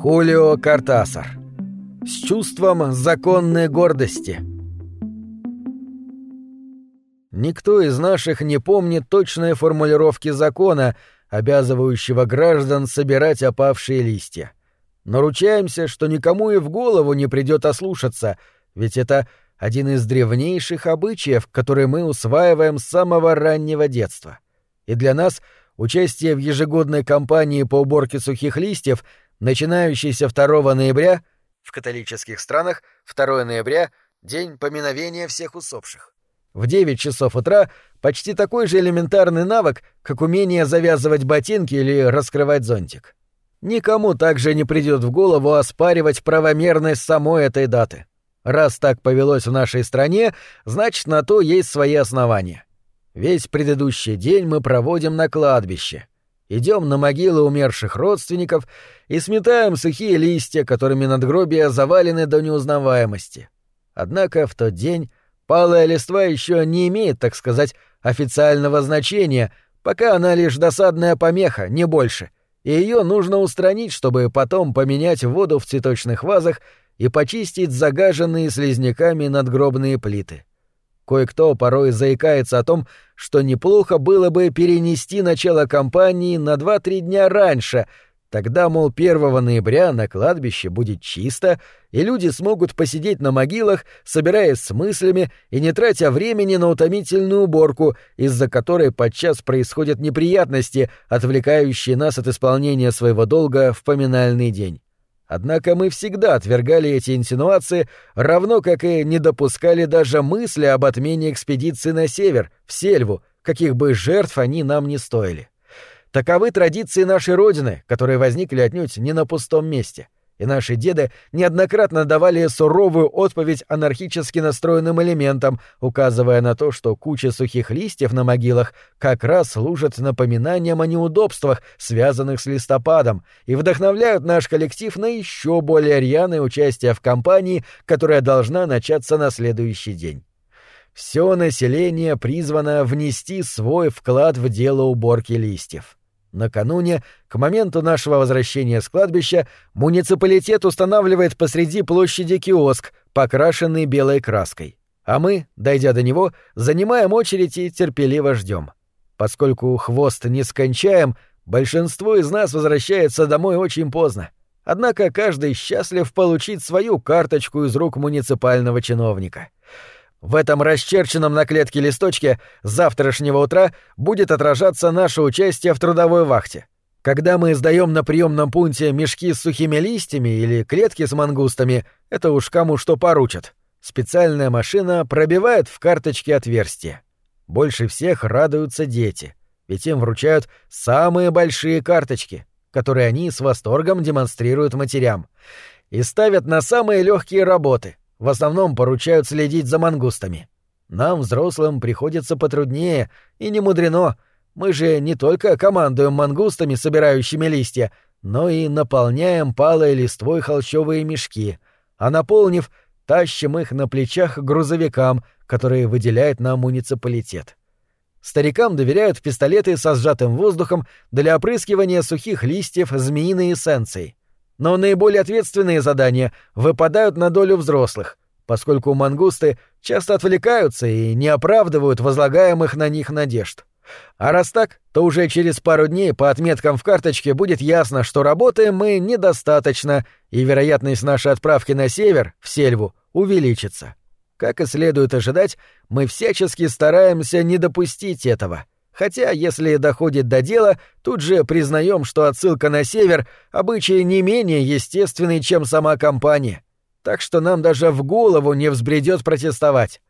Хулио Картасар. С чувством законной гордости. Никто из наших не помнит точные формулировки закона, обязывающего граждан собирать опавшие листья. Но ручаемся, что никому и в голову не придет ослушаться, ведь это один из древнейших обычаев, которые мы усваиваем с самого раннего детства. И для нас участие в ежегодной кампании по уборке сухих листьев, начинающейся 2 ноября, в католических странах 2 ноября — день поминовения всех усопших. В 9 часов утра почти такой же элементарный навык, как умение завязывать ботинки или раскрывать зонтик. Никому также не придет в голову оспаривать правомерность самой этой даты. Раз так повелось в нашей стране, значит, на то есть свои основания. Весь предыдущий день мы проводим на кладбище. Идем на могилы умерших родственников и сметаем сухие листья, которыми надгробия завалены до неузнаваемости. Однако в тот день палая листва еще не имеет, так сказать, официального значения, пока она лишь досадная помеха, не больше, и ее нужно устранить, чтобы потом поменять воду в цветочных вазах и почистить загаженные слизняками надгробные плиты. Кое-кто порой заикается о том, что неплохо было бы перенести начало кампании на 2-3 дня раньше, тогда, мол, 1 ноября на кладбище будет чисто, и люди смогут посидеть на могилах, собираясь с мыслями и не тратя времени на утомительную уборку, из-за которой подчас происходят неприятности, отвлекающие нас от исполнения своего долга в поминальный день. Однако мы всегда отвергали эти инсинуации, равно как и не допускали даже мысли об отмене экспедиции на север, в Сельву, каких бы жертв они нам не стоили. Таковы традиции нашей Родины, которые возникли отнюдь не на пустом месте — и наши деды неоднократно давали суровую отповедь анархически настроенным элементам, указывая на то, что куча сухих листьев на могилах как раз служат напоминанием о неудобствах, связанных с листопадом, и вдохновляют наш коллектив на еще более рьяное участие в кампании, которая должна начаться на следующий день. Все население призвано внести свой вклад в дело уборки листьев. Накануне, к моменту нашего возвращения с кладбища, муниципалитет устанавливает посреди площади киоск, покрашенный белой краской. А мы, дойдя до него, занимаем очередь и терпеливо ждем. Поскольку хвост не скончаем, большинство из нас возвращается домой очень поздно. Однако каждый счастлив получить свою карточку из рук муниципального чиновника. В этом расчерченном на клетке листочке с завтрашнего утра будет отражаться наше участие в трудовой вахте. Когда мы сдаем на приемном пункте мешки с сухими листьями или клетки с мангустами, это уж кому что поручат. Специальная машина пробивает в карточке отверстие. Больше всех радуются дети, ведь им вручают самые большие карточки, которые они с восторгом демонстрируют матерям, и ставят на самые легкие работы, в основном поручают следить за мангустами. Нам, взрослым, приходится потруднее, и не мудрено. Мы же не только командуем мангустами, собирающими листья, но и наполняем палой листвой холщовые мешки, а наполнив, тащим их на плечах грузовикам, которые выделяет нам муниципалитет. Старикам доверяют пистолеты со сжатым воздухом для опрыскивания сухих листьев змеиной эссенцией но наиболее ответственные задания выпадают на долю взрослых, поскольку мангусты часто отвлекаются и не оправдывают возлагаемых на них надежд. А раз так, то уже через пару дней по отметкам в карточке будет ясно, что работаем мы недостаточно, и вероятность нашей отправки на север, в сельву, увеличится. Как и следует ожидать, мы всячески стараемся не допустить этого — Хотя, если доходит до дела, тут же признаем, что отсылка на север — обычай не менее естественный, чем сама компания. Так что нам даже в голову не взбредет протестовать.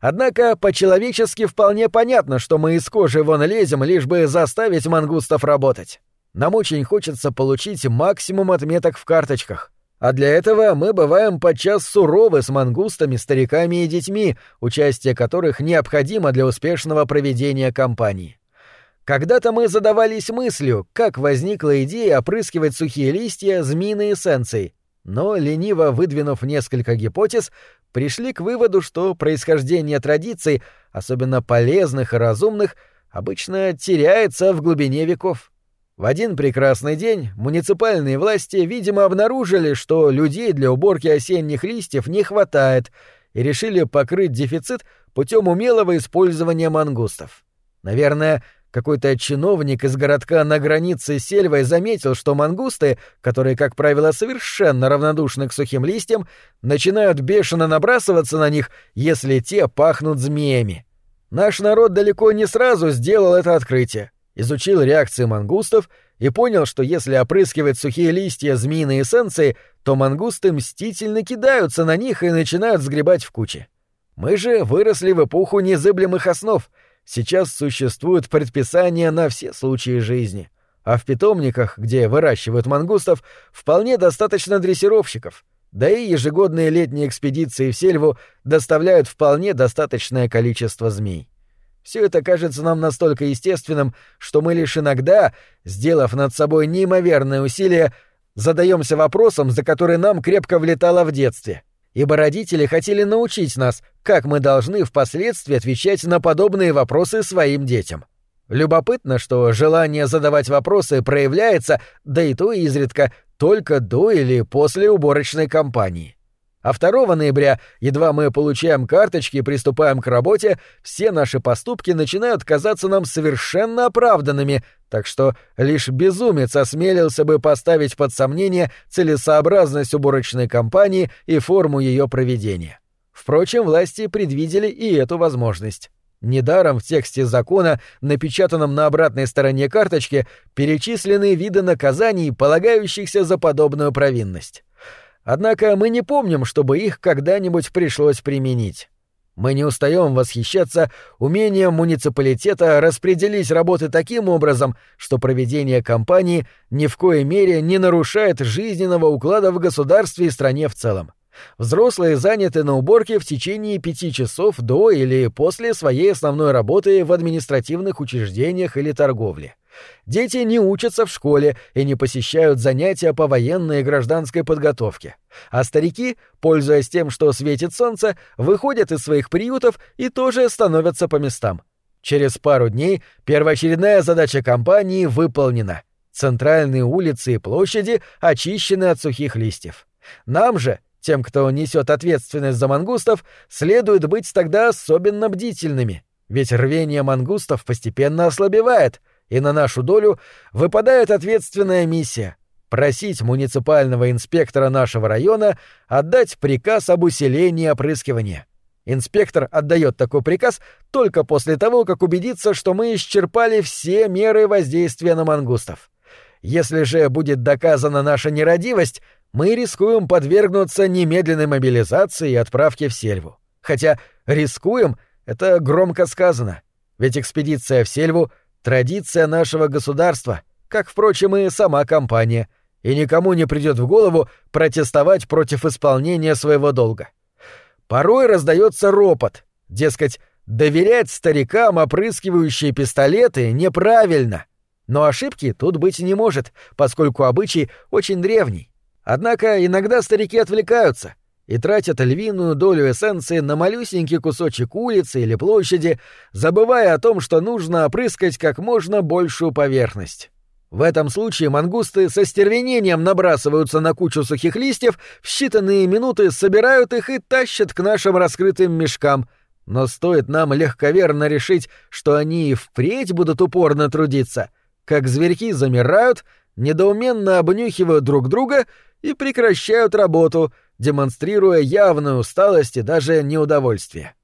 Однако по-человечески вполне понятно, что мы из кожи вон лезем, лишь бы заставить мангустов работать. Нам очень хочется получить максимум отметок в карточках. А для этого мы бываем подчас суровы с мангустами, стариками и детьми, участие которых необходимо для успешного проведения кампании. Когда-то мы задавались мыслью, как возникла идея опрыскивать сухие листья змеиной эссенцией, но, лениво выдвинув несколько гипотез, пришли к выводу, что происхождение традиций, особенно полезных и разумных, обычно теряется в глубине веков. В один прекрасный день муниципальные власти, видимо, обнаружили, что людей для уборки осенних листьев не хватает, и решили покрыть дефицит путем умелого использования мангустов. Наверное, какой-то чиновник из городка на границе с сельвой заметил, что мангусты, которые, как правило, совершенно равнодушны к сухим листьям, начинают бешено набрасываться на них, если те пахнут змеями. Наш народ далеко не сразу сделал это открытие, изучил реакции мангустов и понял, что если опрыскивать сухие листья змеиной эссенцией, то мангусты мстительно кидаются на них и начинают сгребать в кучи. Мы же выросли в эпоху незыблемых основ — Сейчас существуют предписания на все случаи жизни, а в питомниках, где выращивают мангустов, вполне достаточно дрессировщиков, да и ежегодные летние экспедиции в сельву доставляют вполне достаточное количество змей. Все это кажется нам настолько естественным, что мы лишь иногда, сделав над собой неимоверное усилие, задаемся вопросом, за который нам крепко влетало в детстве — ибо родители хотели научить нас, как мы должны впоследствии отвечать на подобные вопросы своим детям. Любопытно, что желание задавать вопросы проявляется, да и то изредка, только до или после уборочной кампании. А 2 ноября, едва мы получаем карточки и приступаем к работе, все наши поступки начинают казаться нам совершенно оправданными, так что лишь безумец осмелился бы поставить под сомнение целесообразность уборочной кампании и форму ее проведения. Впрочем, власти предвидели и эту возможность. Недаром в тексте закона, напечатанном на обратной стороне карточки, перечислены виды наказаний, полагающихся за подобную провинность. Однако мы не помним, чтобы их когда-нибудь пришлось применить. Мы не устаем восхищаться умением муниципалитета распределить работы таким образом, что проведение кампании ни в коей мере не нарушает жизненного уклада в государстве и стране в целом. Взрослые заняты на уборке в течение пяти часов до или после своей основной работы в административных учреждениях или торговле. Дети не учатся в школе и не посещают занятия по военной и гражданской подготовке. А старики, пользуясь тем, что светит солнце, выходят из своих приютов и тоже становятся по местам. Через пару дней первоочередная задача компании выполнена. Центральные улицы и площади очищены от сухих листьев. Нам же, тем, кто несет ответственность за мангустов, следует быть тогда особенно бдительными, ведь рвение мангустов постепенно ослабевает — и на нашу долю выпадает ответственная миссия — просить муниципального инспектора нашего района отдать приказ об усилении опрыскивания. Инспектор отдает такой приказ только после того, как убедится, что мы исчерпали все меры воздействия на мангустов. Если же будет доказана наша нерадивость, мы рискуем подвергнуться немедленной мобилизации и отправке в сельву. Хотя «рискуем» — это громко сказано, ведь экспедиция в сельву — Традиция нашего государства, как, впрочем, и сама компания, и никому не придет в голову протестовать против исполнения своего долга. Порой раздается ропот, дескать, доверять старикам опрыскивающие пистолеты неправильно. Но ошибки тут быть не может, поскольку обычай очень древний. Однако иногда старики отвлекаются — и тратят львиную долю эссенции на малюсенький кусочек улицы или площади, забывая о том, что нужно опрыскать как можно большую поверхность. В этом случае мангусты со стервенением набрасываются на кучу сухих листьев, в считанные минуты собирают их и тащат к нашим раскрытым мешкам. Но стоит нам легковерно решить, что они и впредь будут упорно трудиться, как зверьки замирают, недоуменно обнюхивают друг друга и прекращают работу, демонстрируя явную усталость и даже неудовольствие.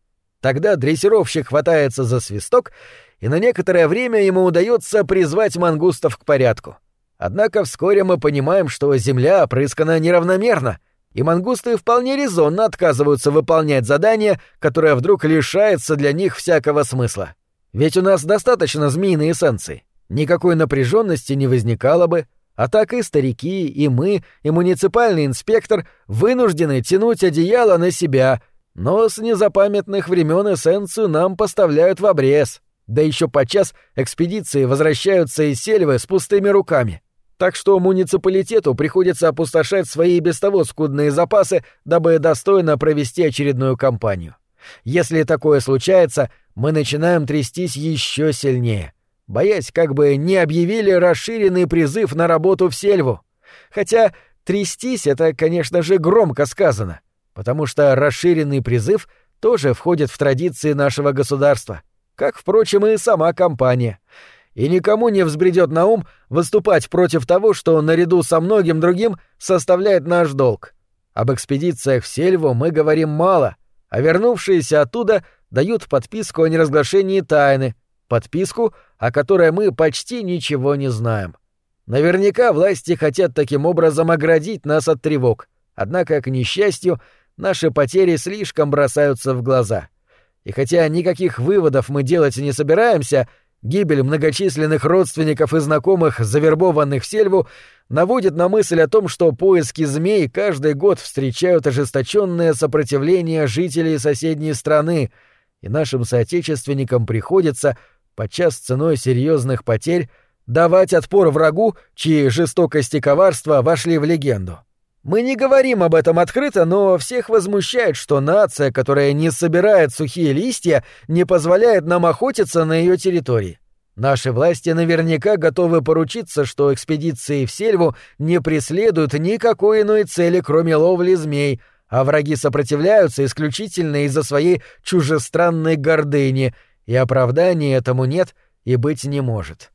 Тогда дрессировщик хватается за свисток, и на некоторое время ему удается призвать мангустов к порядку. Однако вскоре мы понимаем, что земля опрыскана неравномерно, и мангусты вполне резонно отказываются выполнять задание, которое вдруг лишается для них всякого смысла. Ведь у нас достаточно змеиной эссенции. Никакой напряженности не возникало бы, а так и старики, и мы, и муниципальный инспектор вынуждены тянуть одеяло на себя, но с незапамятных времен эссенцию нам поставляют в обрез. Да еще подчас экспедиции возвращаются из сельвы с пустыми руками. Так что муниципалитету приходится опустошать свои без того скудные запасы, дабы достойно провести очередную кампанию. Если такое случается, мы начинаем трястись еще сильнее. Боясь, как бы не объявили расширенный призыв на работу в сельву. Хотя трястись — это, конечно же, громко сказано, потому что расширенный призыв тоже входит в традиции нашего государства, как, впрочем, и сама компания. И никому не взбредет на ум выступать против того, что наряду со многим другим составляет наш долг. Об экспедициях в сельву мы говорим мало, а вернувшиеся оттуда дают подписку о неразглашении тайны, подписку, о которой мы почти ничего не знаем. Наверняка власти хотят таким образом оградить нас от тревог, однако, к несчастью, наши потери слишком бросаются в глаза. И хотя никаких выводов мы делать не собираемся, гибель многочисленных родственников и знакомых, завербованных в сельву, наводит на мысль о том, что поиски змей каждый год встречают ожесточенное сопротивление жителей соседней страны, и нашим соотечественникам приходится, подчас ценой серьезных потерь, давать отпор врагу, чьи жестокость и коварство вошли в легенду. Мы не говорим об этом открыто, но всех возмущает, что нация, которая не собирает сухие листья, не позволяет нам охотиться на ее территории. Наши власти наверняка готовы поручиться, что экспедиции в сельву не преследуют никакой иной цели, кроме ловли змей, а враги сопротивляются исключительно из-за своей чужестранной гордыни, и оправдания этому нет и быть не может.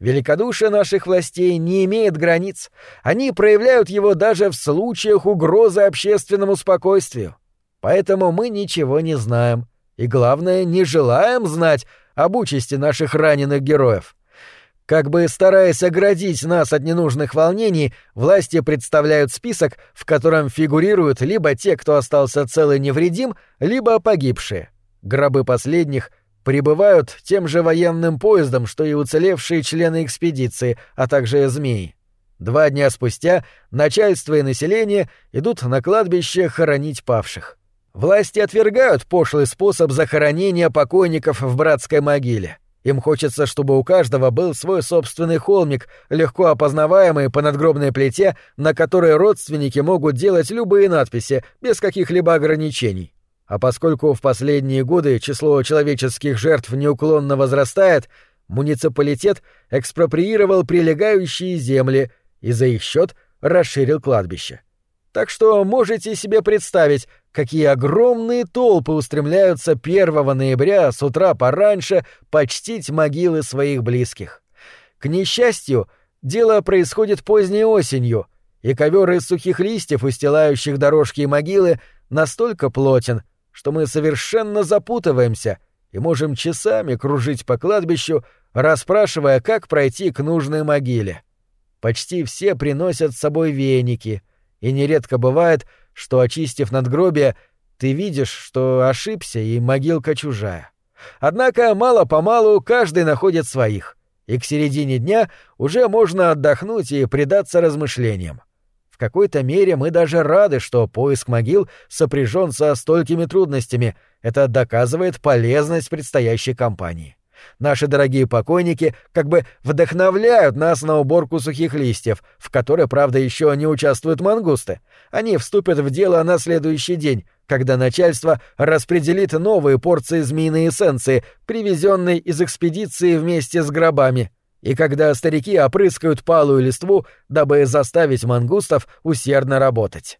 Великодушие наших властей не имеет границ. Они проявляют его даже в случаях угрозы общественному спокойствию. Поэтому мы ничего не знаем. И, главное, не желаем знать об участи наших раненых героев. Как бы стараясь оградить нас от ненужных волнений, власти представляют список, в котором фигурируют либо те, кто остался цел и невредим, либо погибшие. Гробы последних прибывают тем же военным поездом, что и уцелевшие члены экспедиции, а также змеи. Два дня спустя начальство и население идут на кладбище хоронить павших. Власти отвергают пошлый способ захоронения покойников в братской могиле. Им хочется, чтобы у каждого был свой собственный холмик, легко опознаваемый по надгробной плите, на которой родственники могут делать любые надписи, без каких-либо ограничений. А поскольку в последние годы число человеческих жертв неуклонно возрастает, муниципалитет экспроприировал прилегающие земли и за их счет расширил кладбище. Так что можете себе представить, какие огромные толпы устремляются 1 ноября с утра пораньше почтить могилы своих близких. К несчастью, дело происходит поздней осенью, и ковер из сухих листьев, устилающих дорожки и могилы, настолько плотен, что мы совершенно запутываемся и можем часами кружить по кладбищу, расспрашивая, как пройти к нужной могиле. Почти все приносят с собой веники, и нередко бывает, что, очистив надгробие, ты видишь, что ошибся и могилка чужая. Однако мало-помалу каждый находит своих, и к середине дня уже можно отдохнуть и предаться размышлениям. В какой-то мере мы даже рады, что поиск могил сопряжен со столькими трудностями. Это доказывает полезность предстоящей кампании. Наши дорогие покойники как бы вдохновляют нас на уборку сухих листьев, в которой, правда, еще не участвуют мангусты. Они вступят в дело на следующий день, когда начальство распределит новые порции змеиной эссенции, привезенной из экспедиции вместе с гробами и когда старики опрыскают палую листву, дабы заставить мангустов усердно работать.